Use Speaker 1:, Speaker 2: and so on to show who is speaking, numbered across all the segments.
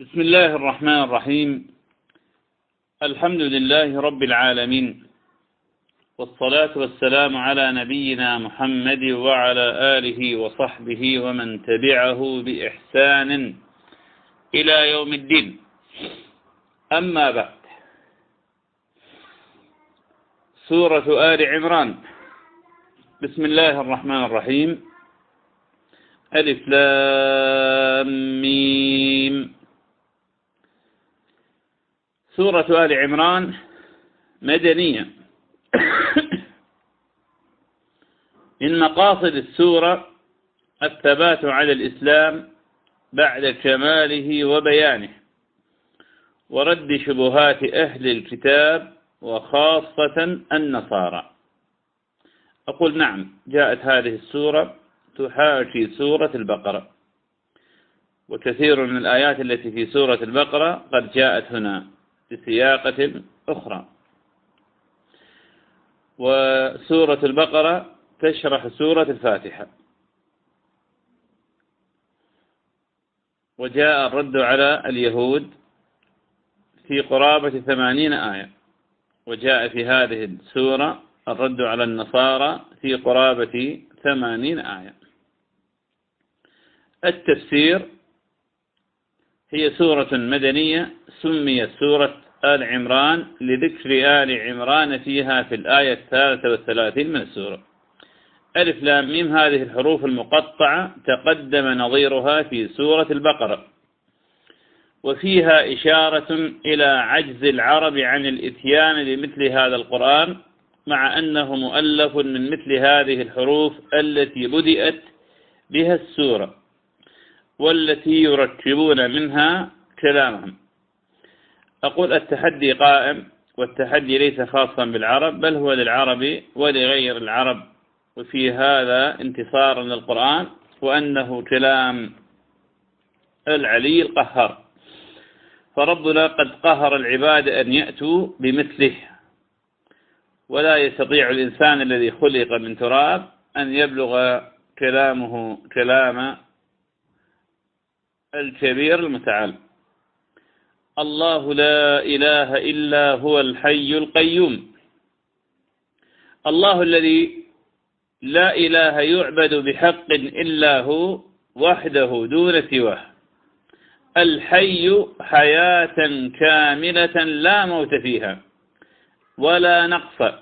Speaker 1: بسم الله الرحمن الرحيم. الحمد لله رب العالمين. والصلاة والسلام على نبينا محمد وعلى آله وصحبه ومن تبعه بإحسان إلى يوم الدين. أما بعد. سورة آل عمران. بسم الله الرحمن الرحيم. ألف لام ميم. سورة آل عمران مدنية. من مقاصد السورة الثبات على الإسلام بعد كماله وبيانه ورد شبهات أهل الكتاب وخاصة النصارى. أقول نعم جاءت هذه السورة تحاكي سورة البقرة وكثير من الآيات التي في سورة البقرة قد جاءت هنا. بسياقة أخرى. وسورة البقرة تشرح سورة الفاتحة. وجاء الرد على اليهود في قرابة ثمانين آية. وجاء في هذه السورة الرد على النصارى في قرابة ثمانين آية. التفسير هي سورة مدنية سميت سورة آل عمران لذكر آل عمران فيها في الآية الثالثة والثلاثين من السورة. ألف لام ميم هذه الحروف المقطعة تقدم نظيرها في سورة البقرة. وفيها إشارة إلى عجز العرب عن الإتيان بمثل هذا القرآن مع أنه مؤلف من مثل هذه الحروف التي بدأت بها السورة. والتي يركبون منها كلامهم. أقول التحدي قائم والتحدي ليس خاصا بالعرب بل هو للعرب ولغير العرب. وفي هذا انتصار للقرآن وأنه كلام العلي القهار. فربنا قد قهر العباد أن يأتوا بمثله. ولا يستطيع الإنسان الذي خلق من تراب أن يبلغ كلامه كلام الكبير المتعال. الله لا إله إلا هو الحي القيوم. الله الذي لا إله يعبد بحق إلا هو وحده دون سواه. الحي حياة كاملة لا موت فيها ولا نقص.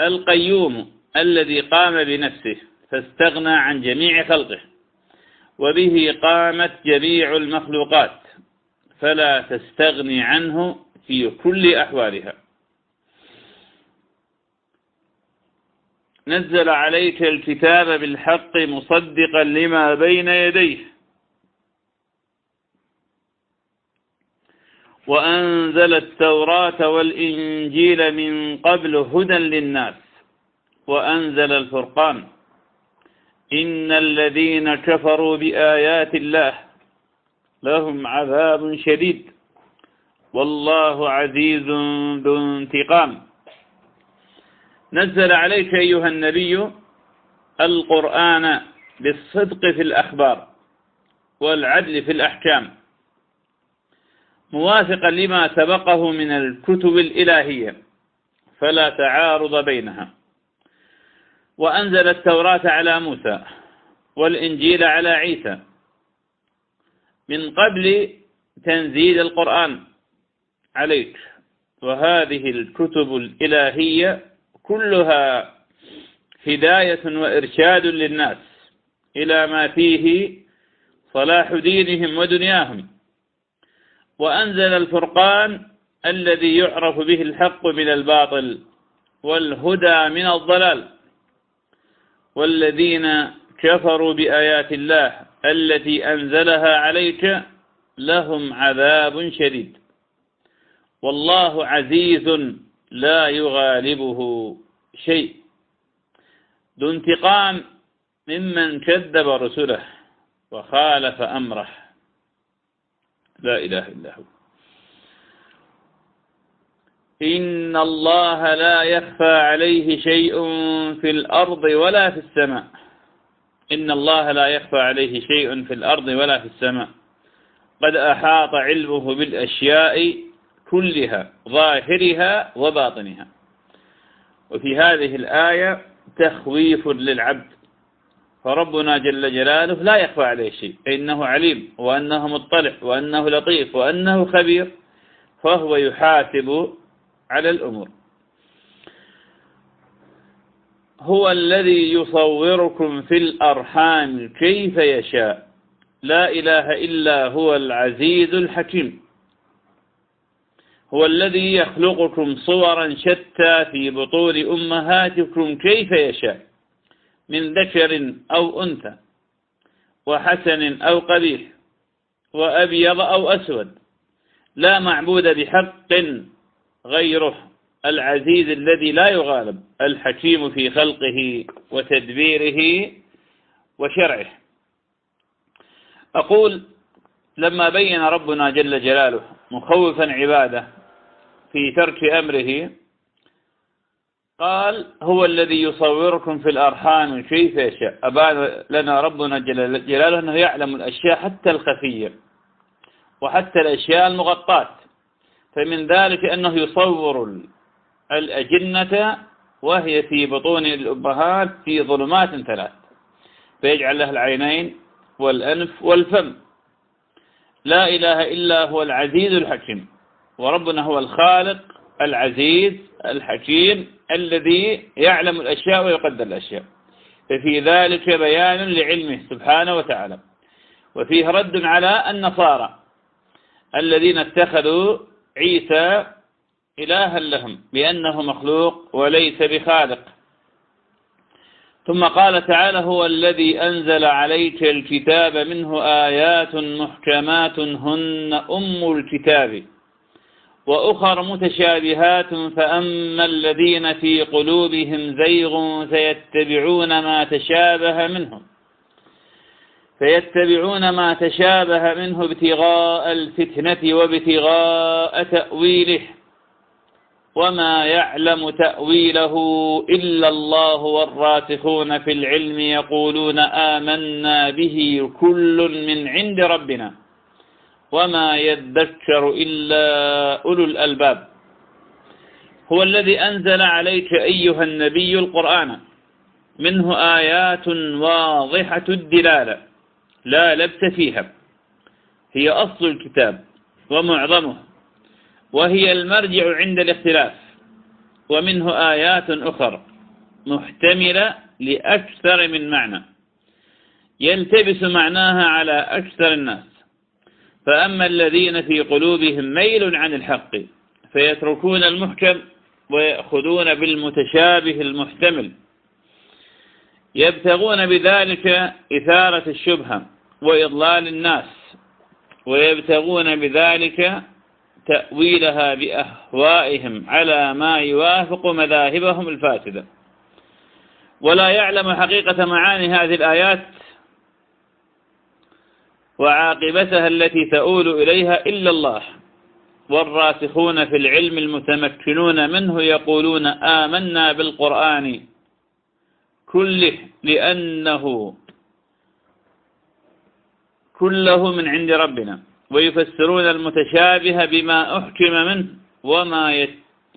Speaker 1: القيوم الذي قام بنفسه فاستغنى عن جميع خلقه. وبه قامت جميع المخلوقات فلا تستغني عنه في كل أحوالها. نزل عليك الكتاب بالحق مصدقا لما بين يديه. وأنزل التوراة والإنجيل من قبل هدى للناس وأنزل الفرقان. إن الذين كفروا بآيات الله لهم عذاب شديد. والله عزيز ذو انتقام. نزل عليك أيها النبي القرآن بالصدق في الأخبار والعدل في الأحكام موافقا لما سبقه من الكتب الإلهية فلا تعارض بينها. وأنزل التوراة على موسى والإنجيل على عيسى من قبل تنزيل القرآن عليك. وهذه الكتب الإلهية كلها هداية وإرشاد للناس إلى ما فيه صلاح دينهم ودنياهم. وأنزل الفرقان الذي يعرف به الحق من الباطل والهدى من الضلال. والذين كفروا بآيات الله التي أنزلها عليك لهم عذاب شديد. والله عزيز لا يغالبه شيء. ذو انتقام ممن كذب رسله وخالف أمره. لا إله إلا هو. إن الله لا يخفى عليه شيء في الأرض ولا في السماء. إن الله لا يخفى عليه شيء في الأرض ولا في السماء. قد أحاط علمه بالأشياء كلها ظاهرها وباطنها. وفي هذه الآية تخويف للعبد. فربنا جل جلاله لا يخفى عليه شيء. إنه عليم وأنه مطلع وأنه لطيف وأنه خبير. فهو يحاسب على الأمور. هو الذي يصوركم في الأرحام كيف يشاء. لا إله إلا هو العزيز الحكيم. هو الذي يخلقكم صورا شتى في بطون أمهاتكم كيف يشاء من ذكر أو أنثى وحسن أو قبيح وأبيض أو أسود. لا معبود بحق غيره العزيز الذي لا يغالب الحكيم في خلقه وتدبيره وشرعه. أقول لما بين ربنا جل جلاله مخوفا عباده في ترك أمره قال هو الذي يصوركم في الأرحام كيف يشاء. أبان لنا ربنا جل جلاله أنه يعلم الأشياء حتى الخفية وحتى الأشياء المغطاة. فمن ذلك أنه يصور الأجنة وهي في بطون الأمهات في ظلمات ثلاث. فيجعل لها العينين والأنف والفم. لا إله إلا هو العزيز الحكيم. وربنا هو الخالق العزيز الحكيم الذي يعلم الأشياء ويقدر الأشياء. ففي ذلك بيان لعلمه سبحانه وتعالى. وفيه رد على النصارى الذين اتخذوا عيسى إلها لهم بأنه مخلوق وليس بخالق. ثم قال تعالى هو الذي أنزل عليك الكتاب منه آيات محكمات هن أم الكتاب وأخر متشابهات فأما الذين في قلوبهم زيغ فيتبعون ما تشابه منه فيتبعون ما تشابه منه ابتغاء الفتنة وابتغاء تأويله. وما يعلم تأويله إلا الله والراسخون في العلم يقولون آمنا به كل من عند ربنا. وما يذكر إلا أولو الألباب. هو الذي أنزل عليك أيها النبي القرآن. منه آيات واضحة الدلالة. لا لبس فيها. هي أصل الكتاب ومعظمه وهي المرجع عند الاختلاف ومنه آيات أخرى محتملة لأكثر من معنى. يلتبس معناها على أكثر الناس. فأما الذين في قلوبهم ميل عن الحق فيتركون المحكم ويأخذون بالمتشابه المحتمل. يبتغون بذلك إثارة الشبهة. وإضلال الناس ويبتغون بذلك تأويلها بأهوائهم على ما يوافق مذاهبهم الفاسدة. ولا يعلم حقيقة معاني هذه الآيات وعاقبتها التي تؤول إليها إلا الله. والراسخون في العلم المتمكنون منه يقولون آمنا بالقرآن كله لأنه كله من عند ربنا. ويفسرون المتشابه بما أحكم منه وما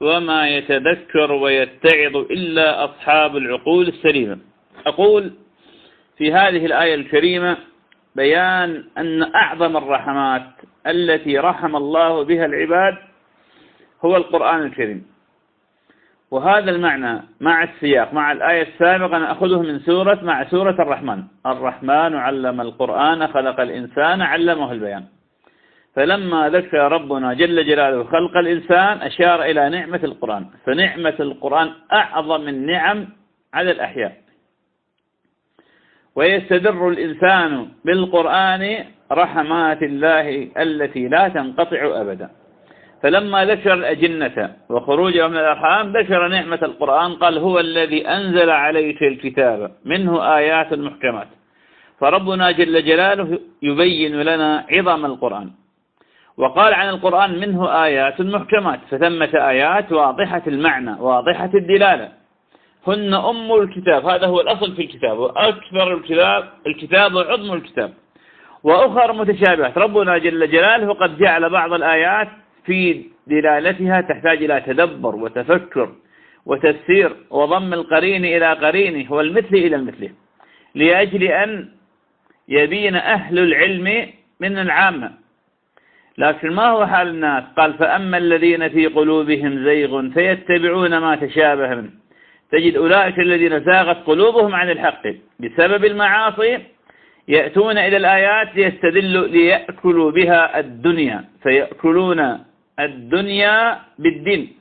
Speaker 1: وما يتذكر ويتعظ إلا أصحاب العقول السليمة. أقول في هذه الآية الكريمة بيان أن أعظم الرحمات التي رحم الله بها العباد هو القرآن الكريم. وهذا المعنى مع السياق مع الآية السابقة نأخذه من سورة مع سورة الرحمن. الرحمن علم القرآن خلق الإنسان علمه البيان. فلما ذكر ربنا جل جلاله خلق الإنسان أشار إلى نعمة القرآن. فنعمة القرآن أعظم النعم على الأحياء. ويستدر الإنسان بالقرآن رحمات الله التي لا تنقطع أبدا. فلما ذكر الأجنة وخروجها من الأرحام ذكر نعمة القرآن قال هو الذي أنزل عليك الكتاب منه آيات محكمات. فربنا جل جلاله يبين لنا عظم القرآن. وقال عن القرآن منه آيات محكمات. فثمة آيات واضحة المعنى واضحة الدلالة. هن أم الكتاب هذا هو الأصل في الكتاب وأكبر الكتاب الكتاب وعظم الكتاب. وأخر متشابهات ربنا جل جلاله قد جعل بعض الآيات في دلالتها تحتاج إلى تدبر وتفكر وتفسير وضم القرين إلى قرينه والمثل إلى المثل لأجل أن يبين أهل العلم من العامة. لكن ما هو حال الناس؟ قال فأما الذين في قلوبهم زيغ فيتبعون ما تشابه منه. تجد أولئك الذين زاغت قلوبهم عن الحق بسبب المعاصي يأتون إلى الآيات ليستدلوا ليأكلوا بها الدنيا فيأكلون الدنيا بالدين.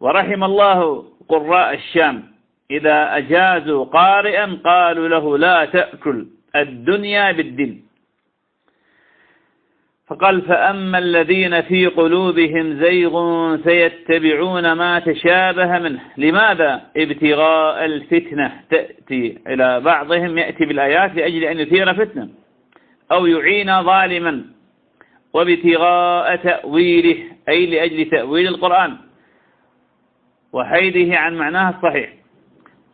Speaker 1: ورحم الله قراء الشام. إذا أجازوا قارئا قالوا له لا تأكل. الدنيا بالدين. فقال فأما الذين في قلوبهم زيغ سيتبعون ما تشابه منه. لماذا؟ ابتغاء الفتنة تأتي إلى بعضهم يأتي بالآيات لأجل أن يثير فتنة. أو يعين ظالما. وابتغاء تأويله أي لأجل تأويل القرآن وحيده عن معناه الصحيح.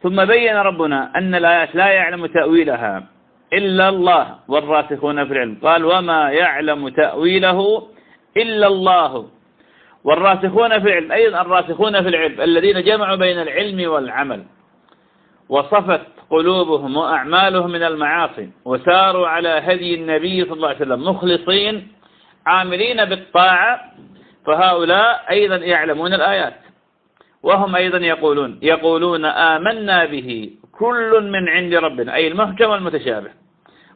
Speaker 1: ثم بين ربنا أن الآيات لا يعلم تأويلها إلا الله والراسخون في العلم. قال وما يعلم تأويله إلا الله. والراسخون في العلم أيضا الراسخون في العلم الذين جمعوا بين العلم والعمل. وصفت قلوبهم وأعمالهم من المعاصي وساروا على هدي النبي صلى الله عليه وسلم مخلصين عاملين بالطاعة فهؤلاء أيضا يعلمون الآيات. وهم أيضا يقولون يقولون آمنا به كل من عند ربنا أي المحكم والمتشابه.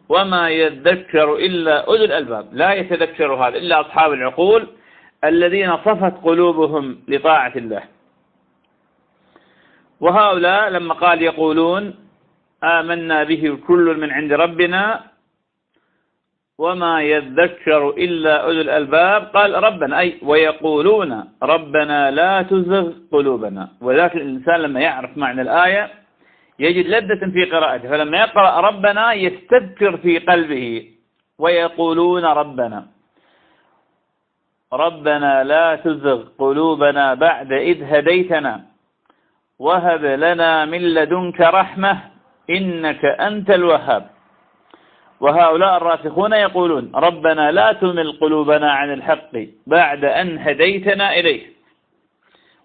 Speaker 1: وما يذكر إلا أولو الألباب. لا يتذكر هذا إلا أصحاب العقول الذين صفت قلوبهم لطاعة الله. وهؤلاء لما قال يقولون آمنا به كل من عند ربنا وما يذكر إلا أولو الألباب قال ربنا أي ويقولون ربنا لا تزغ قلوبنا. وذلك الإنسان لما يعرف معنى الآية يجد لذة في قراءته فلما يقرأ ربنا يستذكر في قلبه ويقولون ربنا. ربنا لا تزغ قلوبنا بعد إذ هديتنا وهب لنا من لدنك رحمة إنك أنت الوهاب. وهؤلاء الراسخون يقولون ربنا لا تمل قلوبنا عن الحق بعد أن هديتنا إليه.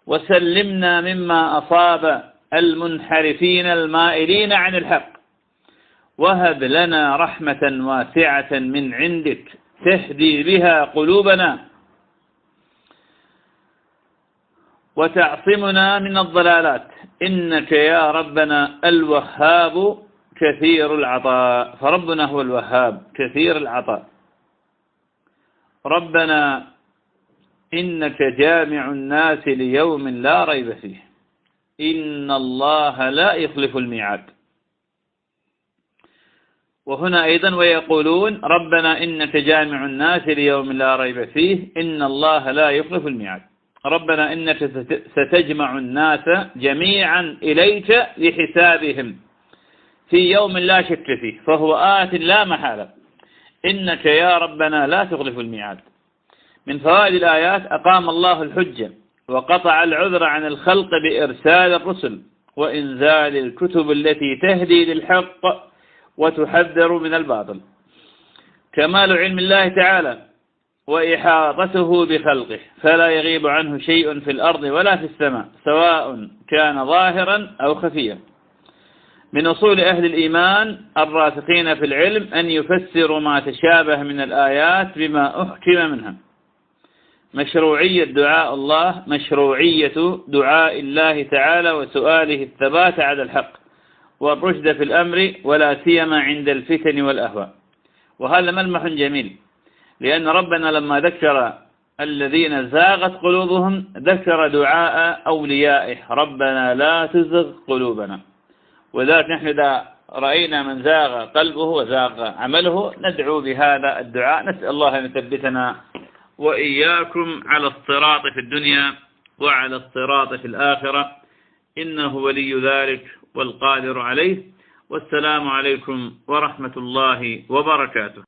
Speaker 1: وسلمنا مما أصاب المنحرفين المائلين عن الحق. وهب لنا رحمة واسعة من عندك تهدي بها قلوبنا. وتعصمنا من الضلالات. إنك يا ربنا الوهاب كثير العطاء فربنا هو الوهاب كثير العطاء. ربنا إنك جامع الناس ليوم لا ريب فيه. إن الله لا يخلف الميعاد. وهنا أيضا ويقولون ربنا إنك جامع الناس ليوم لا ريب فيه. إن الله لا يخلف الميعاد. ربنا إنك ستجمع الناس جميعا إليك لحسابهم في يوم لا شك فيه فهو آت لا محالة. إنك يا ربنا لا تخلف الميعاد. من فوائد الآيات أقام الله الحجة وقطع العذر عن الخلق بإرسال الرسل وإنزال الكتب التي تهدي للحق وتحذر من الباطل. كمال علم الله تعالى وإحاطته بخلقه فلا يغيب عنه شيء في الأرض ولا في السماء سواء كان ظاهرا أو خفيا. من أصول أهل الإيمان الراسخين في العلم أن يفسروا ما تشابه من الآيات بما أحكم منها. مشروعية دعاء الله مشروعية دعاء الله تعالى وسؤاله الثبات على الحق والرشد في الأمر ولا سيما عند الفتن والأهواء. وهذا ملمح جميل لأن ربنا لما ذكر الذين زاغت قلوبهم ذكر دعاء أوليائه ربنا لا تزغ قلوبنا. وذلك نحن إذا رأينا من زاغ قلبه وزاغ عمله ندعو بهذا الدعاء. نسأل الله أن يثبتنا وإياكم على الصراط في الدنيا وعلى الصراط في الآخرة. إنه ولي ذلك والقادر عليه. والسلام عليكم ورحمة الله وبركاته.